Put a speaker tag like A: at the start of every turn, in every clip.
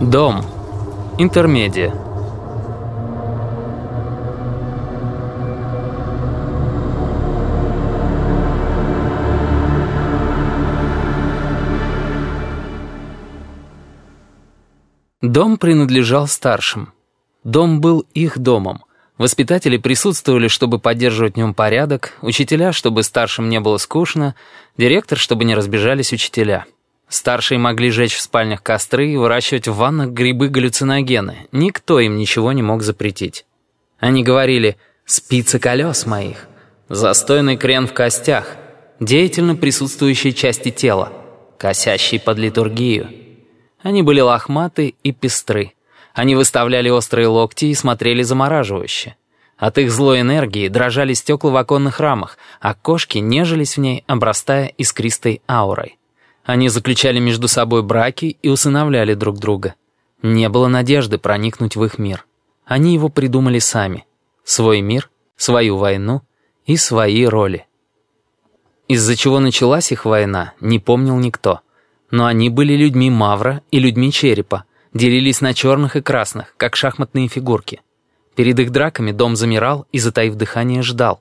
A: Дом. Интермедия. Дом принадлежал старшим. Дом был их домом. Воспитатели присутствовали, чтобы поддерживать в нем порядок, учителя, чтобы старшим не было скучно, директор, чтобы не разбежались учителя. Старшие могли жечь в спальнях костры и выращивать в ваннах грибы-галлюциногены. Никто им ничего не мог запретить. Они говорили «спицы колес моих», «застойный крен в костях», «деятельно присутствующие части тела», «косящий под литургию». Они были лохматы и пестры. Они выставляли острые локти и смотрели замораживающе. От их злой энергии дрожали стекла в оконных рамах, а кошки нежились в ней, обрастая искристой аурой. Они заключали между собой браки и усыновляли друг друга. Не было надежды проникнуть в их мир. Они его придумали сами. Свой мир, свою войну и свои роли. Из-за чего началась их война, не помнил никто. Но они были людьми Мавра и людьми Черепа, делились на черных и красных, как шахматные фигурки. Перед их драками дом замирал и, затаив дыхание, ждал.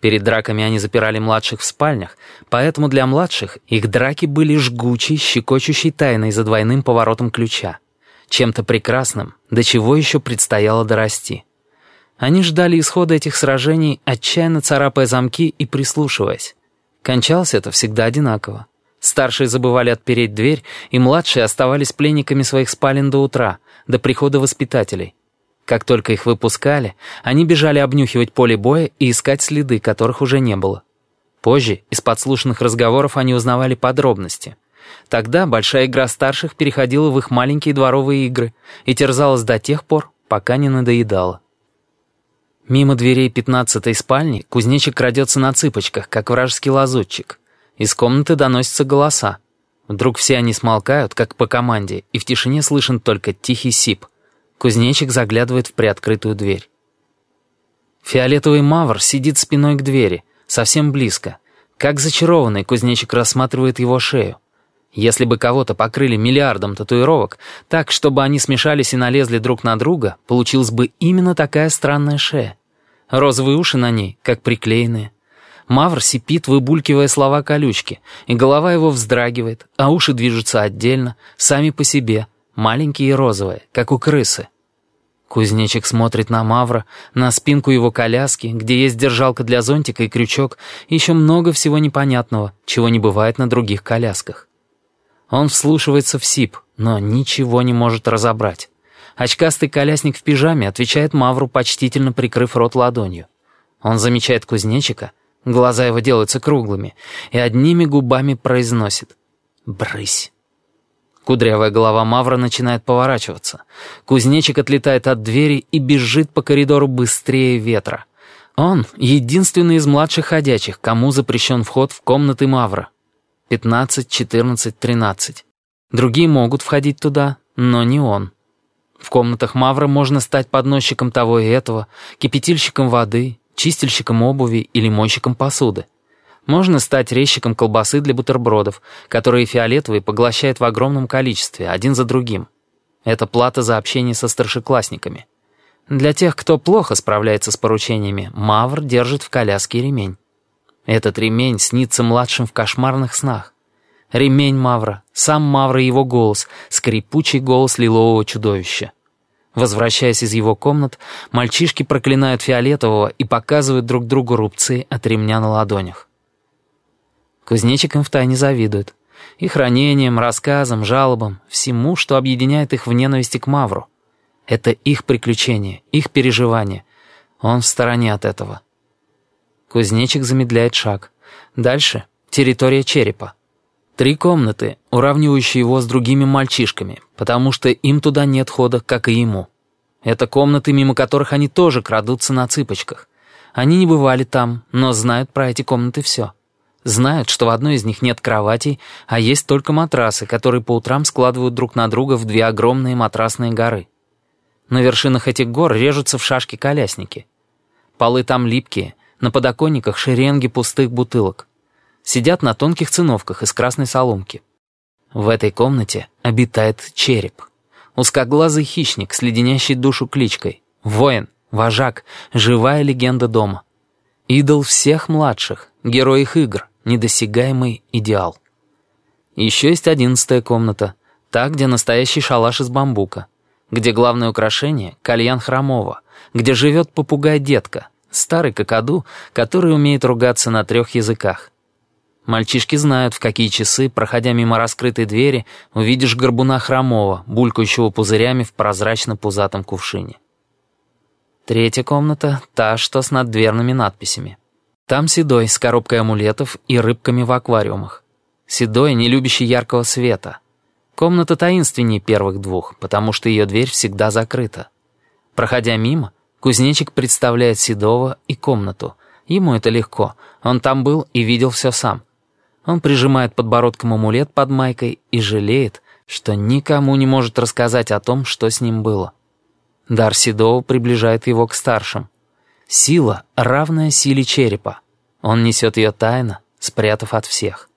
A: Перед драками они запирали младших в спальнях, поэтому для младших их драки были жгучей, щекочущей тайной за двойным поворотом ключа. Чем-то прекрасным, до чего еще предстояло дорасти. Они ждали исхода этих сражений, отчаянно царапая замки и прислушиваясь. Кончалось это всегда одинаково. Старшие забывали отпереть дверь, и младшие оставались пленниками своих спален до утра, до прихода воспитателей. Как только их выпускали, они бежали обнюхивать поле боя и искать следы, которых уже не было. Позже из подслушанных разговоров они узнавали подробности. Тогда большая игра старших переходила в их маленькие дворовые игры и терзалась до тех пор, пока не надоедала. Мимо дверей пятнадцатой спальни кузнечик крадется на цыпочках, как вражеский лазутчик. Из комнаты доносятся голоса. Вдруг все они смолкают, как по команде, и в тишине слышен только тихий сип. Кузнечик заглядывает в приоткрытую дверь. Фиолетовый мавр сидит спиной к двери, совсем близко. Как зачарованный кузнечик рассматривает его шею. Если бы кого-то покрыли миллиардом татуировок, так, чтобы они смешались и налезли друг на друга, получилась бы именно такая странная шея. Розовые уши на ней, как приклеенные. Мавр сипит, выбулькивая слова колючки, и голова его вздрагивает, а уши движутся отдельно, сами по себе, маленькие и розовые, как у крысы. Кузнечик смотрит на Мавра, на спинку его коляски, где есть держалка для зонтика и крючок, и еще много всего непонятного, чего не бывает на других колясках. Он вслушивается в сип, но ничего не может разобрать. Очкастый колясник в пижаме отвечает Мавру, почтительно прикрыв рот ладонью. Он замечает кузнечика, Глаза его делаются круглыми, и одними губами произносит «Брысь». Кудрявая голова Мавра начинает поворачиваться. Кузнечик отлетает от двери и бежит по коридору быстрее ветра. Он — единственный из младших ходячих, кому запрещен вход в комнаты Мавра. 15, 14, 13. Другие могут входить туда, но не он. В комнатах Мавра можно стать подносчиком того и этого, кипятильщиком воды, чистильщиком обуви или мойщиком посуды. Можно стать резчиком колбасы для бутербродов, которые фиолетовый поглощает в огромном количестве, один за другим. Это плата за общение со старшеклассниками. Для тех, кто плохо справляется с поручениями, Мавр держит в коляске ремень. Этот ремень снится младшим в кошмарных снах. Ремень Мавра, сам Мавр и его голос, скрипучий голос лилового чудовища. Возвращаясь из его комнат, мальчишки проклинают Фиолетового и показывают друг другу рубцы от ремня на ладонях. Кузнечикам втайне завидуют. Их ранениям, рассказам, жалобам, всему, что объединяет их в ненависти к Мавру. Это их приключение, их переживания. Он в стороне от этого. Кузнечик замедляет шаг. Дальше — территория черепа. Три комнаты, уравнивающие его с другими мальчишками, потому что им туда нет хода, как и ему. Это комнаты, мимо которых они тоже крадутся на цыпочках. Они не бывали там, но знают про эти комнаты все. Знают, что в одной из них нет кроватей, а есть только матрасы, которые по утрам складывают друг на друга в две огромные матрасные горы. На вершинах этих гор режутся в шашки колясники. Полы там липкие, на подоконниках шеренги пустых бутылок сидят на тонких циновках из красной соломки. В этой комнате обитает череп. Узкоглазый хищник с душу кличкой. Воин, вожак, живая легенда дома. Идол всех младших, герой их игр, недосягаемый идеал. Еще есть одиннадцатая комната, та, где настоящий шалаш из бамбука, где главное украшение — кальян хромого, где живет попугай-детка, старый какаду, который умеет ругаться на трех языках. Мальчишки знают, в какие часы, проходя мимо раскрытой двери, увидишь горбуна хромого, булькающего пузырями в прозрачно-пузатом кувшине. Третья комната — та, что с наддверными надписями. Там Седой с коробкой амулетов и рыбками в аквариумах. Седой, не любящий яркого света. Комната таинственнее первых двух, потому что ее дверь всегда закрыта. Проходя мимо, кузнечик представляет Седова и комнату. Ему это легко, он там был и видел все сам. Он прижимает подбородком амулет под майкой и жалеет, что никому не может рассказать о том, что с ним было. Дар Седова приближает его к старшим. Сила, равная силе черепа. Он несет ее тайно, спрятав от всех.